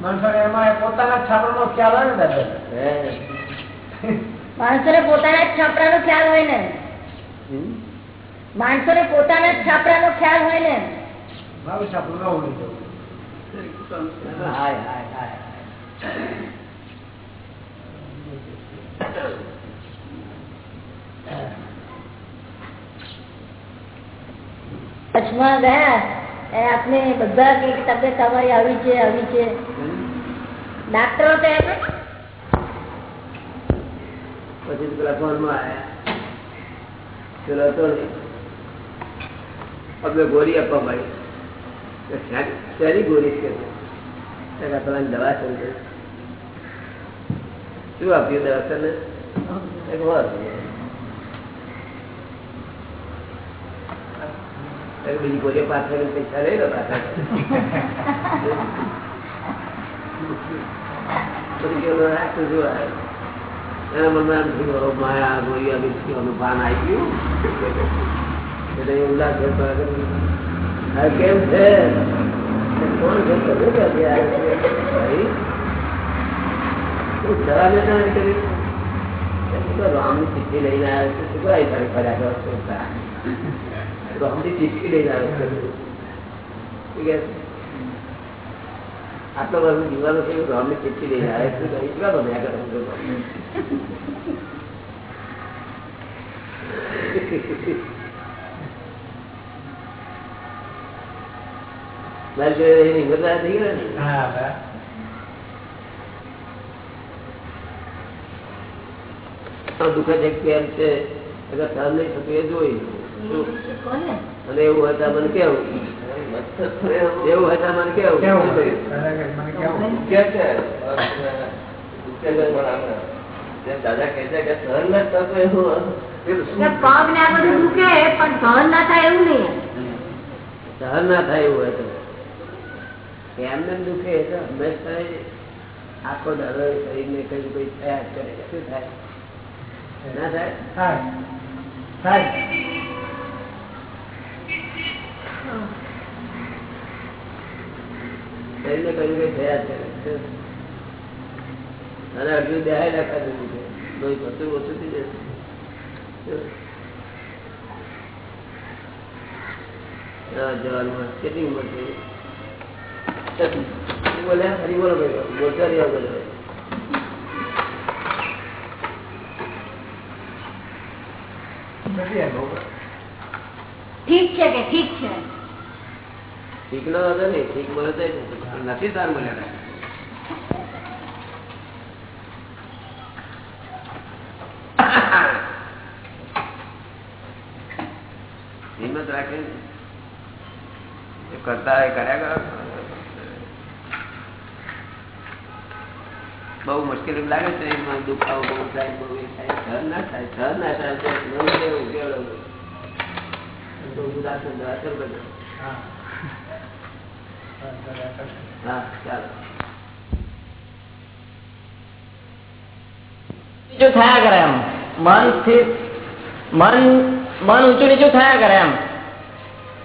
માણસો પોતાના છાપરો નો ખ્યાલ હોય ને? પોતાના છાપરા ખ્યાલ હોય મારું છાપરું ન ઉડી જવું. હાય હાય હાય. કચ્છમાં ગયા ત્યારે આપને બધા કે તબિયત તમારી આવી છે આવી છે. ડાક્ટરો તો એમ જ. પછી પેલા ફોનમાં આવ્યા પેલો હતો ને આપણે ગોળી આપવા મળી તો શા- શેની ગોળી છે. પેલા પેલા દવા સમજે શું આપ્યું દવા તને એક વાર એક બીજી કોઈ પાછળ પૈસા લઈ લો પાછળ. પછી કેવું રાખતું શું આવે એના મનમાં એમ થયું "હવે માયા ગોળી આવી છે, આવી ગયું. એટલે એ ઉલ્લાસ કરતો હતો. હા કેમ છે? કોણ છે? તો શું કહે છે? આ છે. ભાઈ, તું જરા બે ના કરી એમ તો રામની ચિઠ્ઠી લઈને આવ્યો છે. શું લઈને છે? આટલો વર્ષ જીવાનો છે રામની ચિઠ્ઠી લઈને આવે એટલા બધા કહે? કેટલા બન્યા છે? એની હિંમતદાર થઈ ગયા હા બરાબર. આ દુઃખ છે કેમ છે એટલે સહન નહીં થતું એ જોઈ અને એવું હતા મને કેવું? એવું હતા મને કેવું? કે છે? દાદા કહે છે કે સહન ન થતું એવું પગ ને આ બધું દુખે પણ સહન ના થાય એવું નહીં. સહન ના થાય એવું હોય એમને એમ દુઃખે તો હંમેશા આખો દાડો શરીરને કઈ કોઈ થયા કરે. શું થાય? ના થાય. થાય થાય શરીરને કઈ કઈ થયા છે. અને અડધું દેહાય રાખા દીધું છે લોહી પતું ઓછું થઈ જશે જવાનું કેટલી ઉંમર થઈ? બોલ્યા ફરી બોલો ભાઈ બોલતા રહ્યા બોલો ઠીક છે કે ઠીક છે? ઠીક નો હતો ને હિંમત રાખી કરતા કર્યા કરો. મુશ્કેલી લાગે છે દુખાવો બહુ થાય બહુ થાય. સહન ના થાય સહન ના થાય નવું લેવું કેવડું તો ઉદાસ દવા શરૂ કરી દો. હા. બરાબર. હા ચાલો નીચું થયા કરે એમ. મન સ્થિર મન મન ઊંચું નીચું થયા કરે એમ.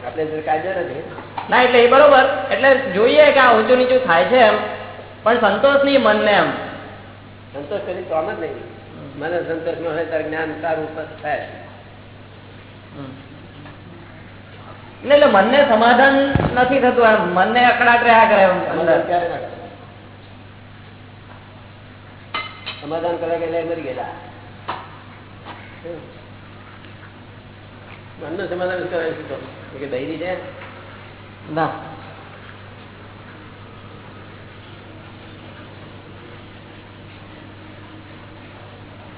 આપણે કાયદો નથી. ના એટલે એ બરોબર. એટલે જોઈએ કે આ ઊંચું નીચું થાય છે એમ. પણ સંતોષ નહીં મનને એમ. સંતોષ કરી તો આમ જ નહીં. મને સંતોષ ન હોય ત્યારે જ્ઞાન સારું થાય. એટલે મન મનને સમાધાન નથી થતું. એમ મનને અકડાટ રહ્યા કરે સમાધાન કરે? એ મરી ગયેલા? મનનું સમાધાન કરાય શું તો? કે દૈરી છે? ના.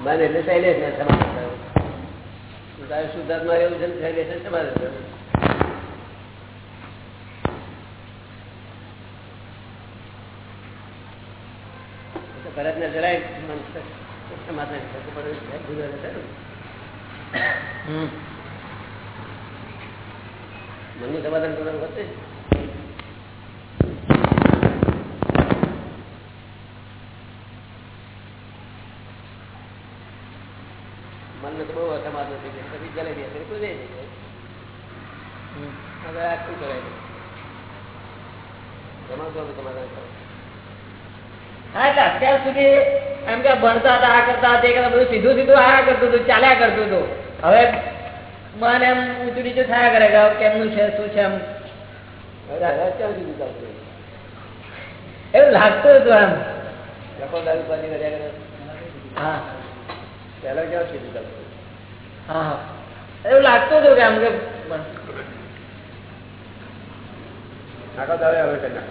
મન એટલે શૈલેષ ને સમાધાન કરવું શુદ્ધાત્મા એવું છે ને શૈલેષ ને સમાધાન કરવું ભરત ને જરાય. મનનું સમાધાન કરવાનું વધશે મનને તો બહુ અસમાધાન થઈ ગયું. પછી જલેબી હતી કોઈ થઈ ગઈ હવે આ શું કરાય? જમા તો સમાધાન કરો હા એટલે અત્યાર સુધી એમ કે ભણતા હતા આ કરતા તે કરતા બધું સીધું સીધું આ કરતું હતું ચાલ્યા કરતું હતું. હવે મન એમ ઊંચું નીચું થયા કરે કે કેમનું છે શું છે એમ. એવું લાગતું હતું એમ. લખોદારી પાછી કર્યા કરે. હા. પહેલા ક્યાં સીધું ચાલતું હા હા. એવું લાગતું હતું કે આમ કે હવે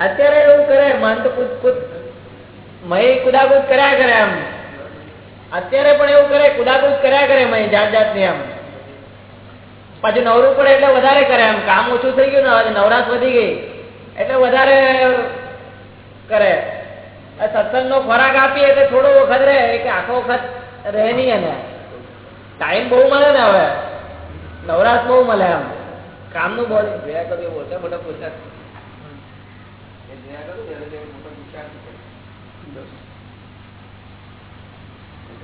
અત્યારે મન તો મય કુદાકૂદ કર્યા કરે આમ અત્યારે પણ એવું કરે, કુદાકૂદ કર્યા કરે મય જાત જાતની આમ પાછું નવરું પડે એટલે વધારે કરે આમ કામ ઓછું થઈ ગયું ને નવરાશ વધી ગઈ. એટલે વધારે કરે. સત્સંગનો ખોરાક આપીએ એટલે થોડો વખત રહે કે આખો વખત રહે નહીં એને. ટાઈમ બહુ મળે ને હવે. નવરાશ બહુ મળે આમ કામનું બોડી જોયા કરું એ મોટા મોટા પુરસાદ એ જોયા કરું ને એને મોટો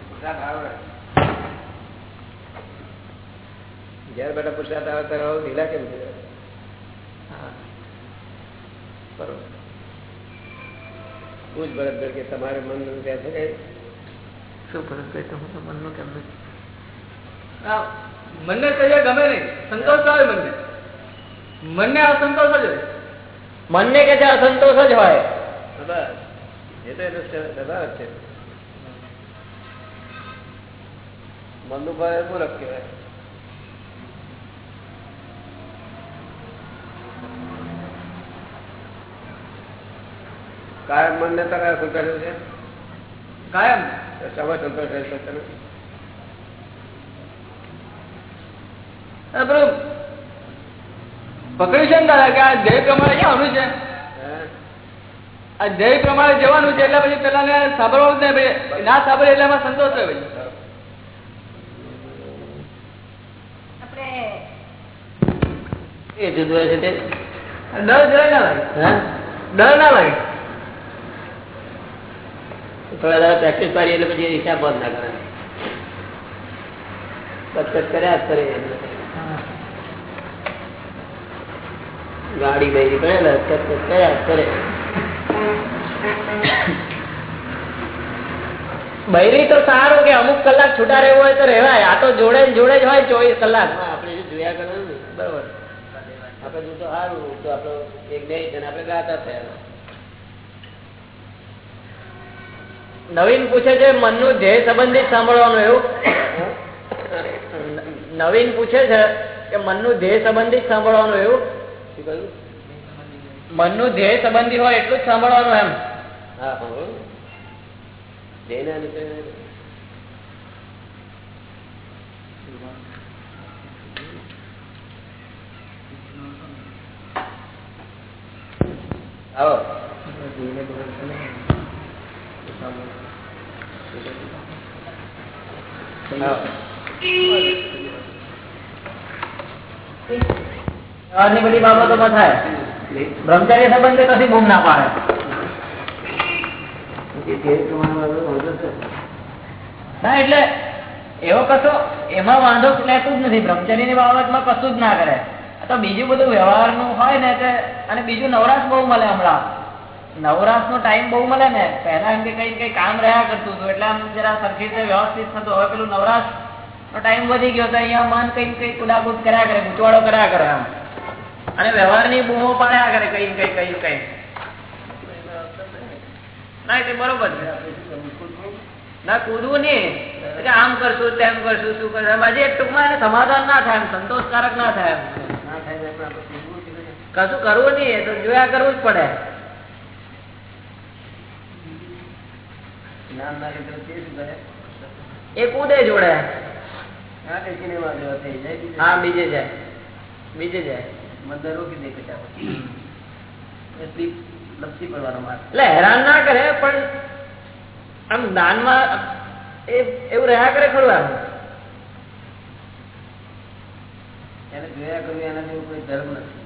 પુરસાદ આવે ઘેર બેઠા પુરસાદ આવે ત્યારે હવે ઢીલા કેમ પૂછ ભરતભાઈ કે તમારે મન ત્યાં છે કઈ? શું ફરક પડે તો મનનું કેમ નથી? મનને કહીએ ગમે નહીં. સંતોષ આવે મનને. મનને અસંતોષ જ હોય. મનને કે છે અસંતોષ જ હોય. બસ. એ તો એનો સ્વભાવ જ છે. મનનું ભાવ મૂરખ કહેવાય. કાયમ મનને તને શું કર્યું છે? કાયમ? સમય સંતોષ રહેશે તને? આ પકડ્યું છે ને દાદા કે આ ધ્યેય પ્રમાણે જવાનું છે? આ ધ્યેય પ્રમાણે જવાનું છે એટલે પછી પેલા સાંભળવાનું જ નહીં ના સાંભળે એટલે એમાં સંતોષ હોય ભાઈ એ જુદું હોય છે તે? ડર જરાય ના લાગે. હા? ડર ના લાગે. થોડા દાડા પ્રેક્ટિસ પાડી એટલે પછી હિસાબ બંધ ના કરે. કચકચ કર્યા જ કરે એટલે. ગાડી બૈરી કરે. બૈરી તો સારું કે અમુક કલાક છૂટા રહેવું હોય તો રહેવાય. આ તો જોડે જોડે જ હોય ચોવીસ કલાક. આપણે જોયા કરે બરોબર. આપણે જો તો સારું તો આપણો એક બે જણ આપણે ગાતા થયા નવીન પૂછે છે મનનું ધ્યેય સંબંધિત સાંભળવાનું એવું? નવીન પૂછે છે કે મનનું ધ્યેય સંબંધિત સાંભળવાનું એવું? શું કહ્યું? મનનું ધ્યેય સંબંધી હોય એટલું જ સાંભળવાનું એમ. હા હા જઈને આવો. આવો. આની બધી બાબતોમાં થાય. બ્રહ્મચારી સંબંધે કશી બૂમ ના પાડે. ના એટલે એવો કશો એમાં વાંધો લેતું જ નથી. બ્રહ્મચર્યની બાબતમાં કશું જ ના કરે. તો બીજું બધું વ્યવહારનું હોય ને તે અને બીજું નવરાશ બહુ મળે હમણાં. નવરાશ નો ટાઈમ બહુ મળે ને. પહેલા એમ કે કઈ કઈ કામ રહ્યા કરતું હતું. એટલે આમ જરા સરખી રીતે વ્યવસ્થિત થતું. હવે પેલું નવરાશ નો ટાઈમ વધી ગયો તો અહીંયા મન કઈ કઈ કુદાકુદ કર્યા કરે ગુચવાડો કર્યા કરે આમ. અને વ્યવહારની બૂમો પાડ્યા કરે કઈ કઈ કઈ કઈ ના એ બરોબર છે. ના કૂદવું નહીં. આમ કરશું તેમ કરશું શું કરશું. એક ટૂંકમાં એને સમાધાન ના થાય સંતોષકારક ના થાય તો. કશું કરવું નહીં તો જોયા કરવું જ પડે. તે એ કૂદે જોડે. તે. હા બીજે જાય. બીજે જાય. મધર રોકી દે લપસી પડવાનો માર્ગ. એટલે હેરાન ના કરે પણ આમ દાનમાં એ એવું રહ્યા કરે ખરું આમ એને જોયા કરવું એના જેવું કોઈ ધર્મ નથી.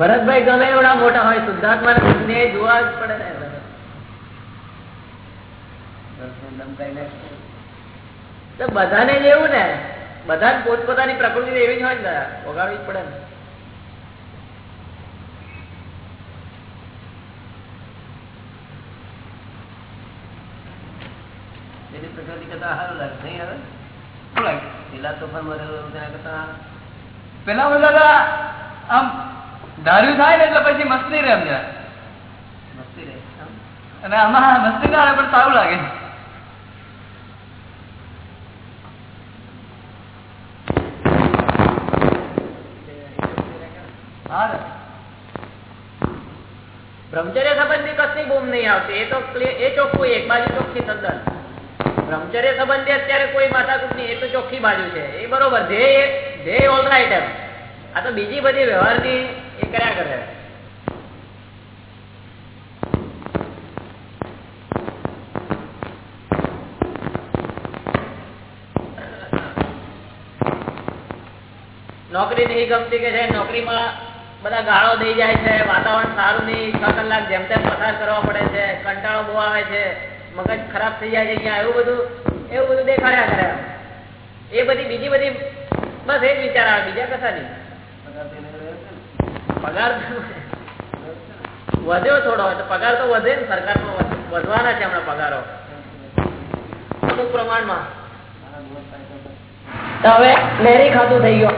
ભરતભાઈ ગમે એવડા મોટા હોય શુદ્ધાત્મા ને જોવા જ પડે ને તો બધાને જ એવું ને બધા પોતપોતાની પ્રકૃતિ એવી જ હોય ને વગાડવી જ પડે ને. એની પ્રકૃતિ કરતા સારું લાગે નહીં હવે શું લાગે? પેલા તોફાનમાં રહેલું તેના કરતા પેલા બધા આમ ધાર્યું થાય ને એટલે પછી મસ્તી રહે સમજાય. મસ્તી રહે અને આમાં મસ્તી ના પણ સારું લાગે. બ્રહ્મચર્ય સંબંધી કશી બૂમ નહીં આવતી. એ તો એ ચોખ્ખું એક બાજુ ચોખ્ખી તદ્દન. બ્રહ્મચર્ય સંબંધી અત્યારે કોઈ માથાકૂટ નહીં એ તો ચોખ્ખી બાજુ છે. એ બરોબર ધ્યેય ધ્યેય ઓલ રાઈટ એમ. આ તો બીજી બધી વ્યવહારની નોકરી નહીં ગમતી કે છે, નોકરીમાં બધા ગાળો દઈ જાય છે, વાતાવરણ સારું નહીં, છ કલાક જેમ તેમ પસાર કરવા પડે છે, કંટાળો બહુ આવે છે, મગજ ખરાબ થઈ જાય છે અહીંયા, એવું બધું એવું બધું દેખાડ્યા કરે. એ બધી બીજી બધી, બસ એ જ વિચાર આવે, બીજા કશા નહીં પગાર તો- વધ્યો થોડો તો પગાર તો વધે ને સરકારમાં વધ- વધવાના છે હમણાં પગારો. અમુક પ્રમાણમાં. તો હવે લહેરી ખાતું થઈ ગયો.